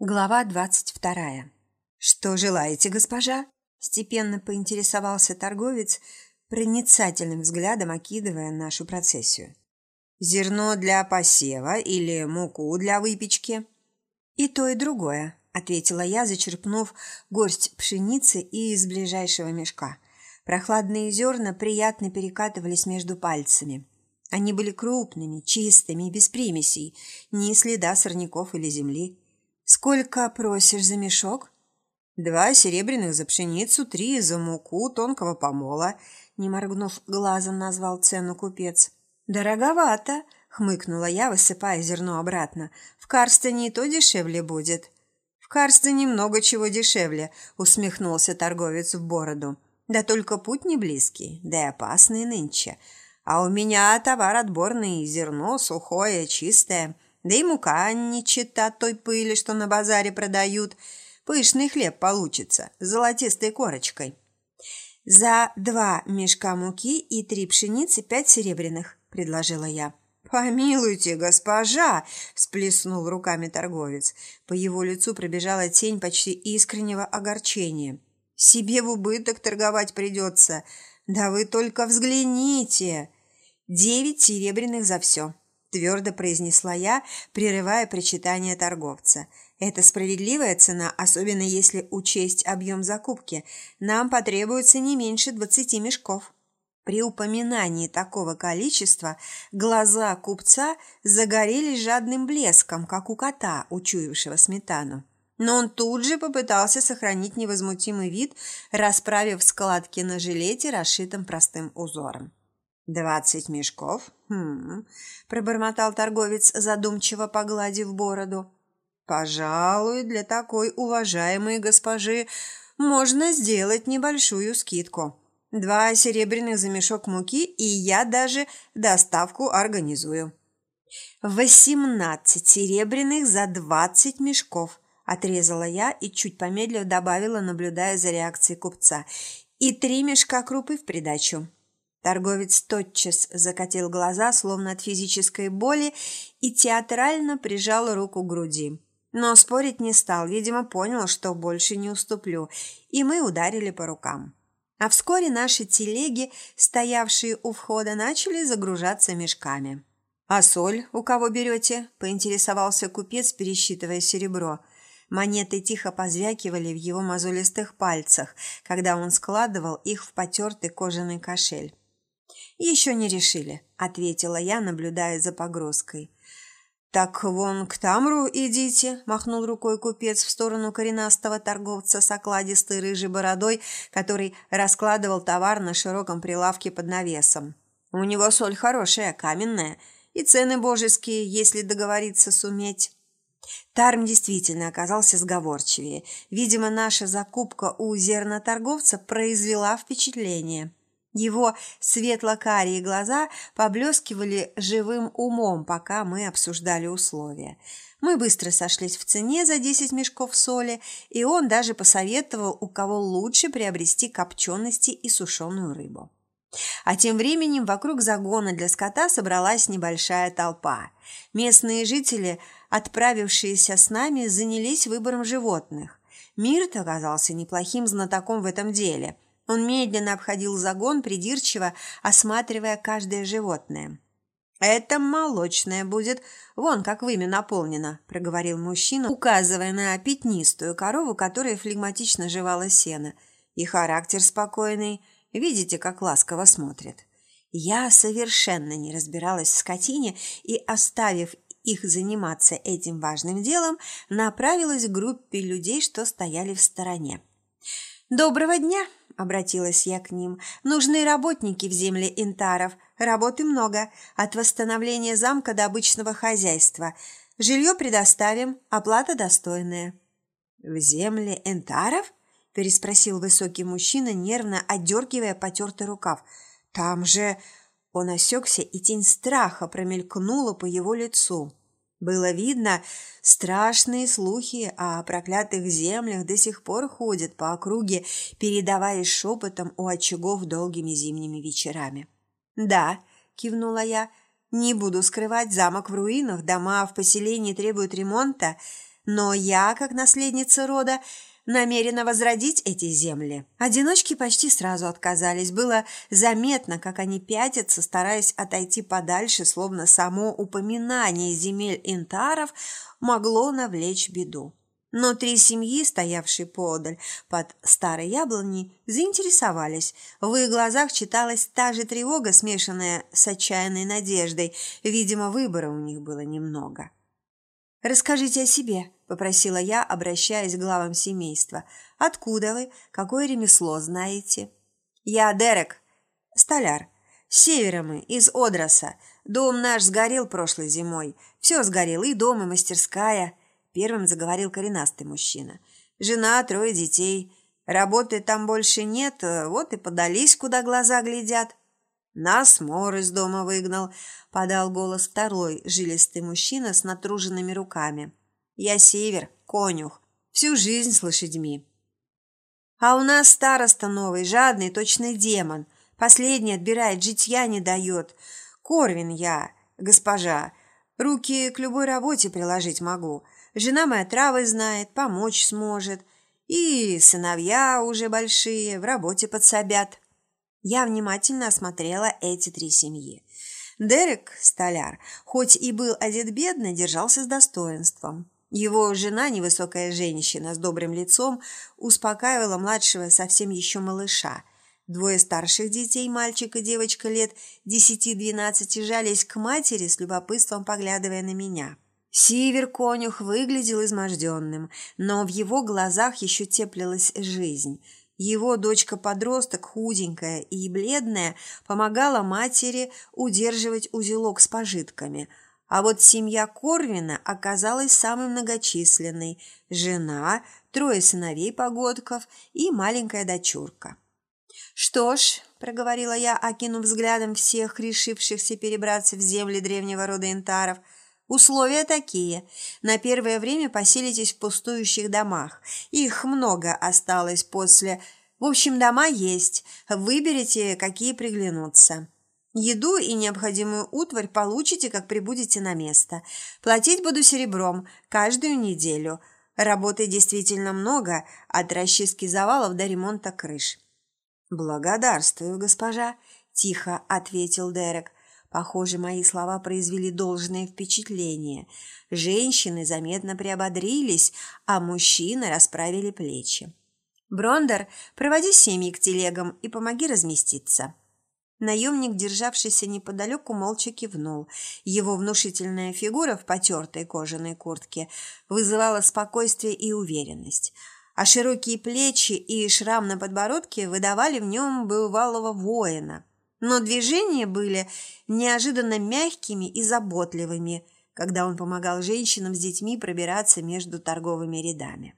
Глава двадцать вторая. «Что желаете, госпожа?» – степенно поинтересовался торговец, проницательным взглядом окидывая нашу процессию. «Зерно для посева или муку для выпечки?» «И то, и другое», – ответила я, зачерпнув горсть пшеницы из ближайшего мешка. Прохладные зерна приятно перекатывались между пальцами. Они были крупными, чистыми, без примесей, ни следа сорняков или земли. «Сколько просишь за мешок?» «Два серебряных за пшеницу, три за муку тонкого помола», не моргнув глазом, назвал цену купец. «Дороговато», — хмыкнула я, высыпая зерно обратно. «В Карстене и то дешевле будет». «В Карстене много чего дешевле», — усмехнулся торговец в бороду. «Да только путь не близкий, да и опасный нынче. А у меня товар отборный, зерно сухое, чистое». Да и мука не чита той пыли, что на базаре продают. Пышный хлеб получится, с золотистой корочкой. «За два мешка муки и три пшеницы пять серебряных», – предложила я. «Помилуйте, госпожа!» – всплеснул руками торговец. По его лицу пробежала тень почти искреннего огорчения. «Себе в убыток торговать придется. Да вы только взгляните! Девять серебряных за все!» – твердо произнесла я, прерывая причитание торговца. «Это справедливая цена, особенно если учесть объем закупки. Нам потребуется не меньше двадцати мешков». При упоминании такого количества глаза купца загорелись жадным блеском, как у кота, учуявшего сметану. Но он тут же попытался сохранить невозмутимый вид, расправив складки на жилете, расшитым простым узором. «Двадцать мешков? Хм...» – пробормотал торговец, задумчиво погладив бороду. «Пожалуй, для такой уважаемой госпожи можно сделать небольшую скидку. Два серебряных за мешок муки, и я даже доставку организую». «Восемнадцать серебряных за двадцать мешков», – отрезала я и, чуть помедлив, добавила, наблюдая за реакцией купца. «И три мешка крупы в придачу». Торговец тотчас закатил глаза, словно от физической боли, и театрально прижал руку к груди. Но спорить не стал, видимо, понял, что больше не уступлю, и мы ударили по рукам. А вскоре наши телеги, стоявшие у входа, начали загружаться мешками. «А соль у кого берете?» – поинтересовался купец, пересчитывая серебро. Монеты тихо позвякивали в его мозолистых пальцах, когда он складывал их в потертый кожаный кошель. «Еще не решили», – ответила я, наблюдая за погрузкой. «Так вон к Тамру идите», – махнул рукой купец в сторону коренастого торговца с окладистой рыжей бородой, который раскладывал товар на широком прилавке под навесом. «У него соль хорошая, каменная, и цены божеские, если договориться суметь». Тарм действительно оказался сговорчивее. Видимо, наша закупка у зерноторговца произвела впечатление. Его светло-карие глаза поблескивали живым умом, пока мы обсуждали условия. Мы быстро сошлись в цене за 10 мешков соли, и он даже посоветовал, у кого лучше приобрести копчености и сушеную рыбу. А тем временем вокруг загона для скота собралась небольшая толпа. Местные жители, отправившиеся с нами, занялись выбором животных. Мирт оказался неплохим знатоком в этом деле – он медленно обходил загон, придирчиво осматривая каждое животное. «Это молочное будет, вон как вымя наполнено», – проговорил мужчина, указывая на пятнистую корову, которая флегматично жевала сено. «И характер спокойный, видите, как ласково смотрит». Я совершенно не разбиралась в скотине и, оставив их заниматься этим важным делом, направилась к группе людей, что стояли в стороне. «Доброго дня!» Обратилась я к ним. «Нужны работники в земле интаров. Работы много. От восстановления замка до обычного хозяйства. Жилье предоставим, оплата достойная». «В земле интаров?» – переспросил высокий мужчина, нервно отдергивая потертый рукав. «Там же...» Он осекся, и тень страха промелькнула по его лицу. Было видно, страшные слухи о проклятых землях до сих пор ходят по округе, передаваясь шепотом у очагов долгими зимними вечерами. «Да», – кивнула я, – «не буду скрывать, замок в руинах, дома в поселении требуют ремонта. но я, как наследница рода, намерена возродить эти земли. Одиночки почти сразу отказались. Было заметно, как они пятятся, стараясь отойти подальше, словно само упоминание земель интаров могло навлечь беду. Но три семьи, стоявшие поодаль под старой яблоней, заинтересовались. В их глазах читалась та же тревога, смешанная с отчаянной надеждой. Видимо, выбора у них было немного. «Расскажите о себе», – попросила я, обращаясь к главам семейства. «Откуда вы? Какое ремесло знаете?» «Я Дерек, столяр. С севера мы, из Одроса. Дом наш сгорел прошлой зимой. Все сгорело, и дом, и мастерская». Первым заговорил коренастый мужчина. «Жена, трое детей. Работы там больше нет, вот и подались, куда глаза глядят». «Нас мор из дома выгнал», – подал голос второй, жилистый мужчина с натруженными руками. «Я север, конюх, всю жизнь с лошадьми». «А у нас староста новый, жадный, точный демон. Последний отбирает, житья не дает. Корвин я, госпожа. Руки к любой работе приложить могу. Жена моя травы знает, помочь сможет. И сыновья уже большие, в работе подсобят». Я внимательно осмотрела эти три семьи. Дерек, столяр, хоть и был одет бедно, держался с достоинством. Его жена, невысокая женщина с добрым лицом, успокаивала младшего совсем еще малыша. Двое старших детей, мальчик и девочка лет 10-12, жались к матери с любопытством, поглядывая на меня. Сивер-конюх выглядел изможденным, но в его глазах еще теплилась жизнь – его дочка-подросток, худенькая и бледная, помогала матери удерживать узелок с пожитками. А вот семья Корвина оказалась самой многочисленной – жена, трое сыновей-погодков и маленькая дочурка. «Что ж», – проговорила я, окинув взглядом всех решившихся перебраться в земли древнего рода интаров – Условия такие. На первое время поселитесь в пустующих домах. Их много осталось после... В общем, дома есть. Выберите, какие приглянутся. Еду и необходимую утварь получите, как прибудете на место. Платить буду серебром каждую неделю. Работы действительно много, от расчистки завалов до ремонта крыш. «Благодарствую, госпожа», – тихо ответил Дерек. Похоже, мои слова произвели должное впечатление. Женщины заметно приободрились, а мужчины расправили плечи. «Брондер, проводи семьи к телегам и помоги разместиться». Наемник, державшийся неподалеку, молча кивнул. Его внушительная фигура в потертой кожаной куртке вызывала спокойствие и уверенность, а широкие плечи и шрам на подбородке выдавали в нем бывалого воина – но движения были неожиданно мягкими и заботливыми, когда он помогал женщинам с детьми пробираться между торговыми рядами.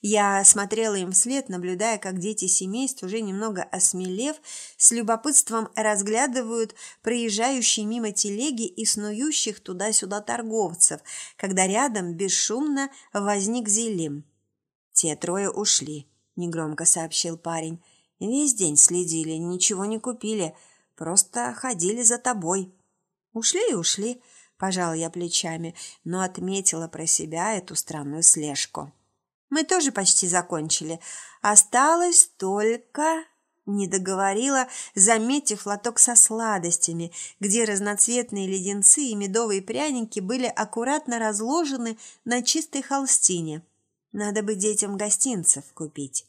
Я смотрела им вслед, наблюдая, как дети семейств, уже немного осмелев, с любопытством разглядывают проезжающие мимо телеги и снующих туда-сюда торговцев, когда рядом бесшумно возник Зелим. «Те трое ушли», – негромко сообщил парень. Весь день следили, ничего не купили, просто ходили за тобой. Ушли и ушли, пожал я плечами, но отметила про себя эту странную слежку. Мы тоже почти закончили. Осталось только... Не договорила, заметив лоток со сладостями, где разноцветные леденцы и медовые пряники были аккуратно разложены на чистой холстине. Надо бы детям гостинцев купить.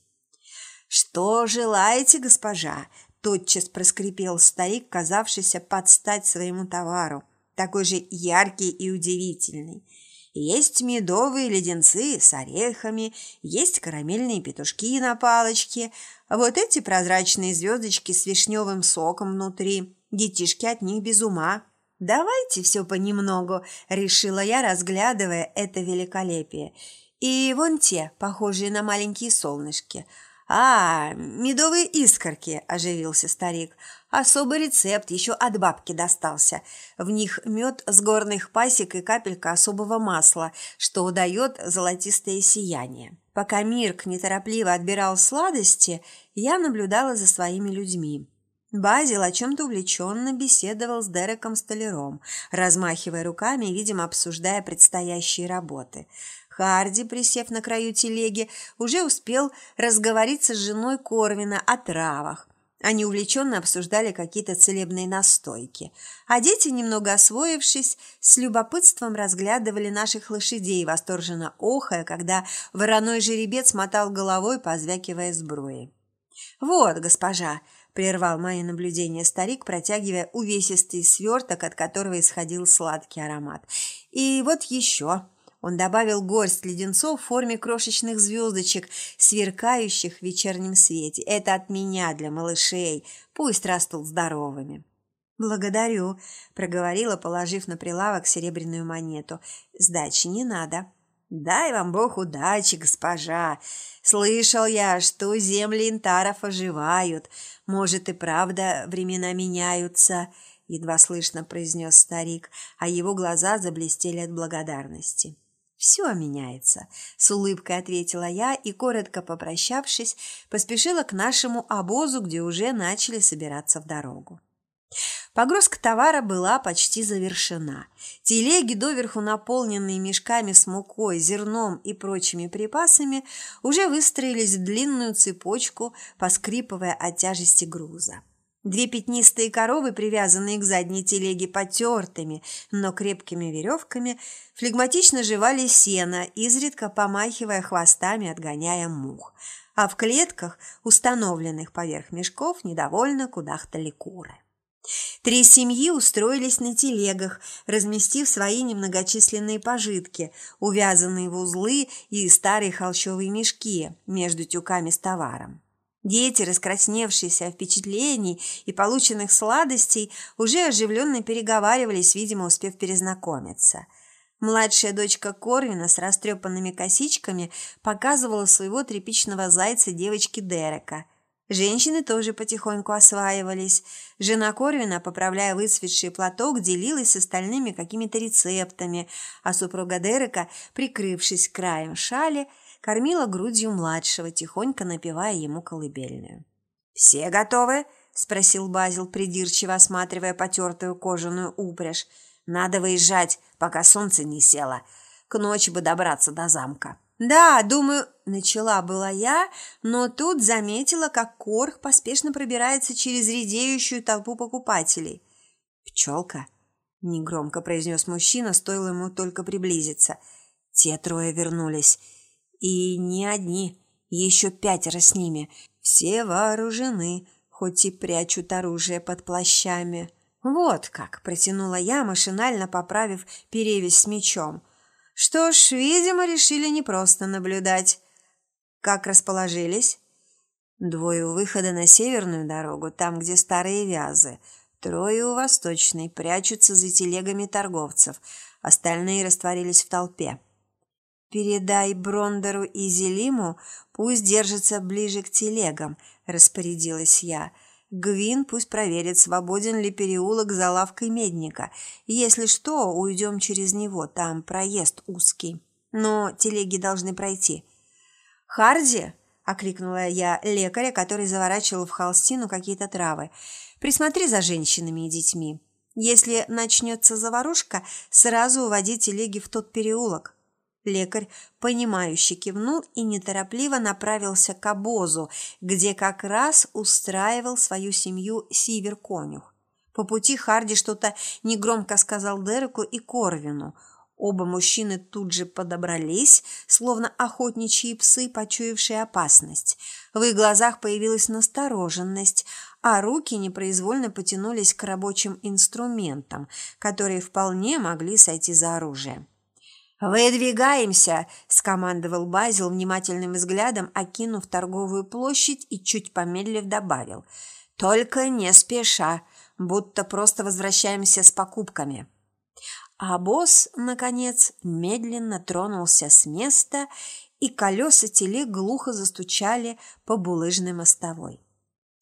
«Что желаете, госпожа?» – тотчас проскрипел старик, казавшийся под стать своему товару, такой же яркий и удивительный. Есть медовые леденцы с орехами, есть карамельные петушки на палочке, вот эти прозрачные звездочки с вишневым соком внутри. Детишки от них без ума. «Давайте все понемногу», – решила я, разглядывая это великолепие. «И вон те, похожие на маленькие солнышки – «А, медовые искорки!» – оживился старик. «Особый рецепт еще от бабки достался. В них мед с горных пасек и капелька особого масла, что удает золотистое сияние». Пока Мирк неторопливо отбирал сладости, я наблюдала за своими людьми. Базил о чем-то увлеченно беседовал с Дереком Столяром, размахивая руками, видимо, обсуждая предстоящие работы – Харди, присев на краю телеги, уже успел разговориться с женой Корвина о травах. Они увлеченно обсуждали какие-то целебные настойки. А дети, немного освоившись, с любопытством разглядывали наших лошадей, восторженно охая, когда вороной жеребец мотал головой, позвякивая сбруей. «Вот, госпожа!» – прервал мои наблюдения старик, протягивая увесистый сверток, от которого исходил сладкий аромат. «И вот еще!» Он добавил горсть леденцов в форме крошечных звездочек, сверкающих в вечернем свете. Это от меня для малышей. Пусть растут здоровыми. «Благодарю», – проговорила, положив на прилавок серебряную монету. «Сдачи не надо». «Дай вам Бог удачи, госпожа! Слышал я, что земли интаров оживают. Может, и правда времена меняются», – едва слышно произнес старик, а его глаза заблестели от благодарности. «Все меняется», – с улыбкой ответила я и, коротко попрощавшись, поспешила к нашему обозу, где уже начали собираться в дорогу. Погрузка товара была почти завершена. Телеги, доверху наполненные мешками с мукой, зерном и прочими припасами, уже выстроились в длинную цепочку, поскрипывая от тяжести груза. Две пятнистые коровы, привязанные к задней телеге потертыми, но крепкими веревками, флегматично жевали сено, изредка помахивая хвостами, отгоняя мух. А в клетках, установленных поверх мешков, недовольно кудахтали куры. Три семьи устроились на телегах, разместив свои немногочисленные пожитки, увязанные в узлы и старые холщовые мешки между тюками с товаром. Дети, раскрасневшиеся от впечатлений и полученных сладостей, уже оживленно переговаривались, видимо, успев перезнакомиться. Младшая дочка Корвина с растрепанными косичками показывала своего тряпичного зайца девочке Дерека. Женщины тоже потихоньку осваивались. Жена Корвина, поправляя выцветший платок, делилась с остальными какими-то рецептами, а супруга Дерека, прикрывшись краем шали, – кормила грудью младшего, тихонько напевая ему колыбельную. «Все готовы?» – спросил Базил, придирчиво осматривая потертую кожаную упряжь. «Надо выезжать, пока солнце не село. К ночи бы добраться до замка». «Да, думаю...» – начала была я, но тут заметила, как Корх поспешно пробирается через редеющую толпу покупателей. «Пчелка?» – негромко произнес мужчина, стоило ему только приблизиться. Те трое вернулись – и не одни, еще пятеро с ними. Все вооружены, хоть и прячут оружие под плащами. Вот как, протянула я, машинально поправив перевязь с мечом. Что ж, видимо, решили не просто наблюдать. Как расположились? Двое у выхода на северную дорогу, там, где старые вязы. Трое у восточной, прячутся за телегами торговцев. Остальные растворились в толпе. «Передай Брондеру и Зелиму, пусть держится ближе к телегам», – распорядилась я. «Гвин пусть проверит, свободен ли переулок за лавкой медника. Если что, уйдем через него, там проезд узкий. Но телеги должны пройти». «Харди!» – окликнула я лекаря, который заворачивал в холстину какие-то травы. «Присмотри за женщинами и детьми. Если начнется заварушка, сразу уводи телеги в тот переулок». Лекарь, понимающе кивнул и неторопливо направился к обозу, где как раз устраивал свою семью Сивер-конюх. По пути Харди что-то негромко сказал Дереку и Корвину. Оба мужчины тут же подобрались, словно охотничьи псы, почуявшие опасность. В их глазах появилась настороженность, а руки непроизвольно потянулись к рабочим инструментам, которые вполне могли сойти за оружие. «Выдвигаемся!» – скомандовал Базил внимательным взглядом, окинув торговую площадь и чуть помедлив добавил. «Только не спеша, будто просто возвращаемся с покупками». А босс, наконец, медленно тронулся с места, и колеса телег глухо застучали по булыжной мостовой.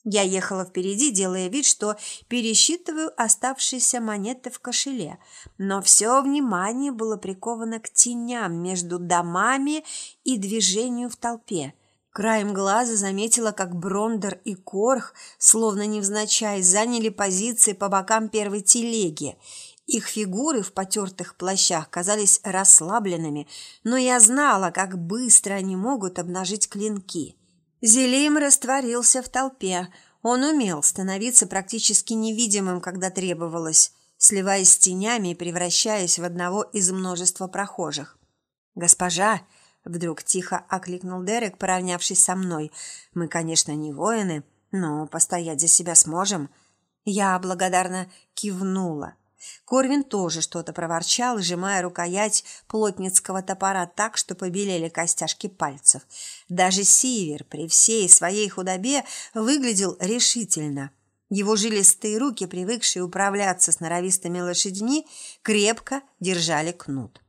Я ехала впереди, делая вид, что пересчитываю оставшиеся монеты в кошеле, но все внимание было приковано к теням между домами и движению в толпе. Краем глаза заметила, как Брондер и Корх, словно невзначай, заняли позиции по бокам первой телеги, Их фигуры в потертых плащах казались расслабленными, но я знала, как быстро они могут обнажить клинки. Зелим растворился в толпе. Он умел становиться практически невидимым, когда требовалось, сливаясь с тенями и превращаясь в одного из множества прохожих. «Госпожа!» – вдруг тихо окликнул Дерек, поравнявшись со мной. «Мы, конечно, не воины, но постоять за себя сможем». Я благодарно кивнула. Корвин тоже что-то проворчал, сжимая рукоять плотницкого топора так, что побелели костяшки пальцев. Даже Сивер при всей своей худобе выглядел решительно. Его жилистые руки, привыкшие управляться с норовистыми лошадьми, крепко держали кнут.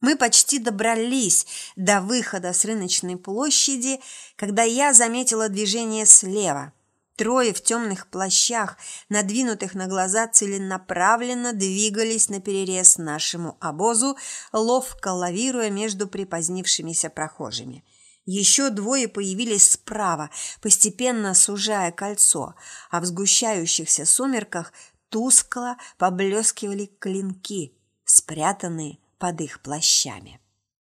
Мы почти добрались до выхода с рыночной площади, когда я заметила движение слева. Трое в темных плащах, надвинутых на глаза, целенаправленно двигались на перерез нашему обозу, ловко лавируя между припозднившимися прохожими. Еще двое появились справа, постепенно сужая кольцо, а в сгущающихся сумерках тускло поблескивали клинки, спрятанные под их плащами.